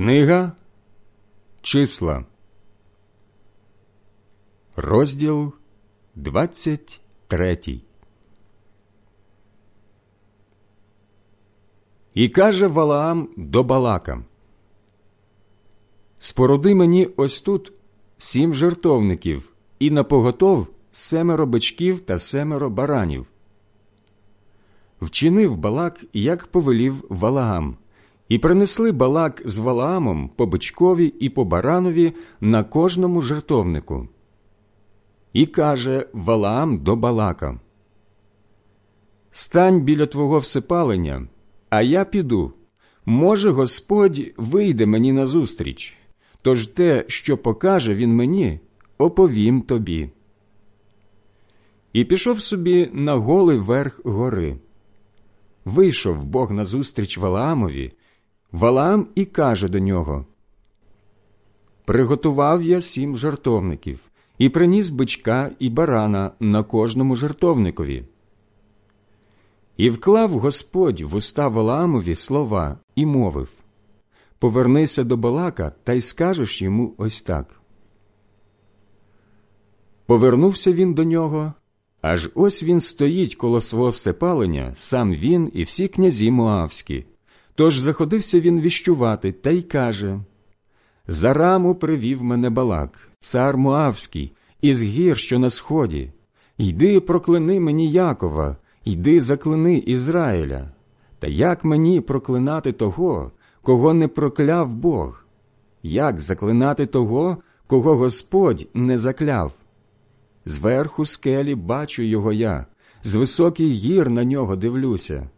Книга Числа, розділ 23 І каже Валаам до Балака Спороди мені ось тут сім жертовників, і напоготов семеро бичків та семеро баранів. Вчинив Балак, як повелів Валаам, і принесли Балак з Валаамом по бичкові і по баранові на кожному жертовнику. І каже Валаам до Балака Стань біля твого всепалення, а я піду. Може, Господь вийде мені назустріч, тож те, що покаже він мені, оповім тобі. І пішов собі на голий верх гори. Вийшов Бог назустріч Валаамові, Валаам і каже до нього Приготував я сім жартовників і приніс бичка і барана на кожному жартовникові. І вклав Господь в уста Валаамові слова і мовив Повернися до Балака та й скажеш йому ось так. Повернувся він до нього, аж ось він стоїть коло свого всепалення, сам він і всі князі Моавські. Тож заходився він віщувати та й каже За раму привів мене Балак, цар Моавський, із гір, що на сході. Йди, проклини мені Якова, йди заклини Ізраїля. Та як мені проклинати того, кого не прокляв Бог? Як заклинати того, кого Господь не закляв? Зверху скелі бачу його я, з високих гір на нього дивлюся.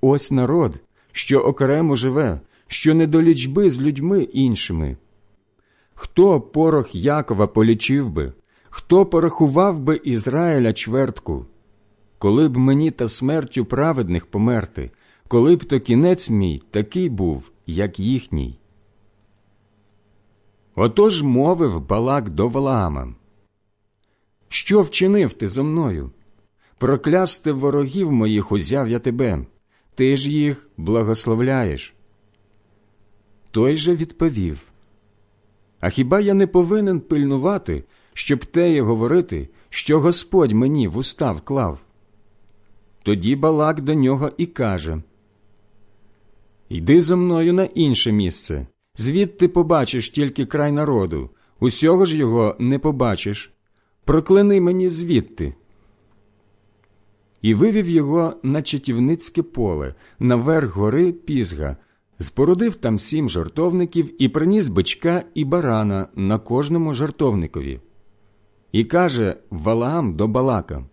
Ось народ, що окремо живе, що не до лічби з людьми іншими. Хто порох Якова полічив би, хто порахував би Ізраїля чвертку? Коли б мені та смертю праведних померти, коли б то кінець мій такий був, як їхній. Отож мовив Балак до Валаама. Що вчинив ти зо мною? Проклясти ворогів моїх узяв я тебе, ти ж їх благословляєш. Той же відповів А хіба я не повинен пильнувати, щоб теє говорити, що Господь мені в уста вклав? Тоді Балак до нього і каже Йди зо мною на інше місце, звідти побачиш тільки край народу, усього ж його не побачиш. Прокляни мені звідти і вивів його на Чатівницьке поле, наверх гори Пізга, спорудив там сім жартовників і приніс бичка і барана на кожному жартовникові. І каже Валаам до Балака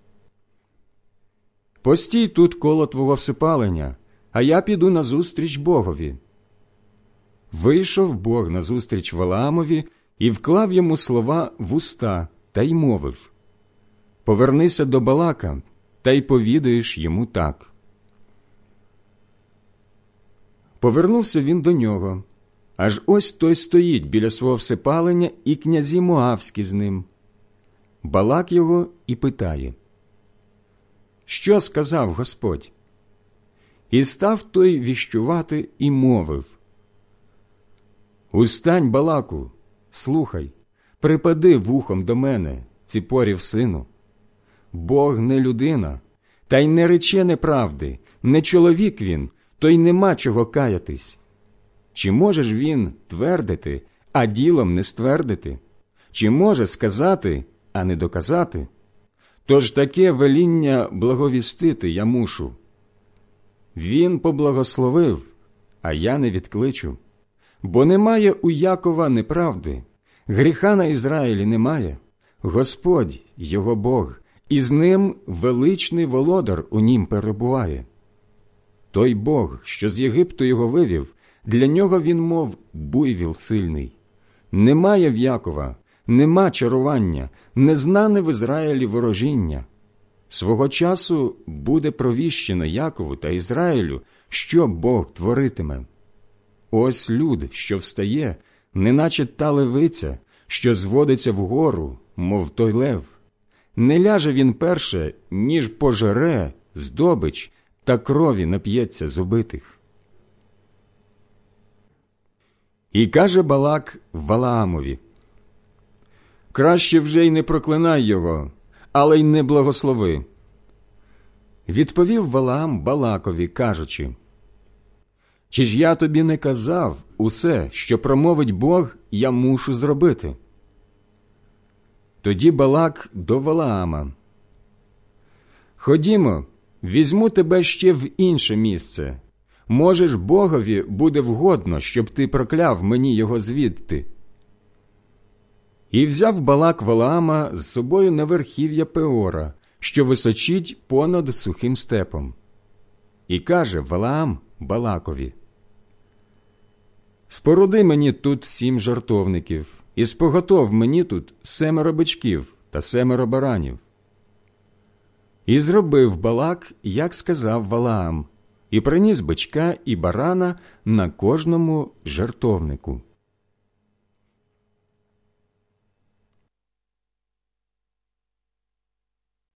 Постій тут коло твого всипалення, а я піду назустріч Богові. Вийшов Бог назустріч Валаамові і вклав йому слова в уста та й мовив Повернися до Балака та й повідаєш йому так. Повернувся він до нього. Аж ось той стоїть біля свого всепалення, і князі Моавські з ним. Балак його і питає, Що сказав Господь? І став той віщувати і мовив Устань, Балаку, слухай, припади вухом до мене, ціпорів сину. Бог не людина, та й не рече неправди, не чоловік він, то й нема чого каятись. Чи можеш він твердити, а ділом не ствердити? Чи може сказати, а не доказати? Тож таке веління благовістити я мушу. Він поблагословив, а я не відкличу, бо немає у Якова неправди, гріха на Ізраїлі немає. Господь, його Бог, і з ним величний володар у нім перебуває. Той Бог, що з Єгипту його вивів, для нього він, мов буйвіл сильний. Немає в Якова, нема чарування, незнане в Ізраїлі ворожіння. Свого часу буде провіщено Якову та Ізраїлю, що Бог творитиме. Ось люд, що встає, неначе та левиця, що зводиться вгору, мов той лев не ляже він перше, ніж пожере, здобич та крові нап'ється з убитих. І каже Балак Валаамові Краще вже й не проклинай його, але й не благослови. Відповів Валаам Балакові, кажучи Чи ж я тобі не казав усе, що промовить Бог, я мушу зробити? Тоді Балак до Валаама. Ходімо, візьму тебе ще в інше місце. Можеш, Богові буде вгодно, щоб ти прокляв мені його звідти. І взяв Балак Валаама з собою на верхів'я Пеора, що височить понад сухим степом. І каже Валаам Балакові Споруди мені тут сім жартовників, і споготов мені тут семеро бичків та семеро баранів. І зробив Балак, як сказав Валаам, і приніс бичка і барана на кожному жартовнику.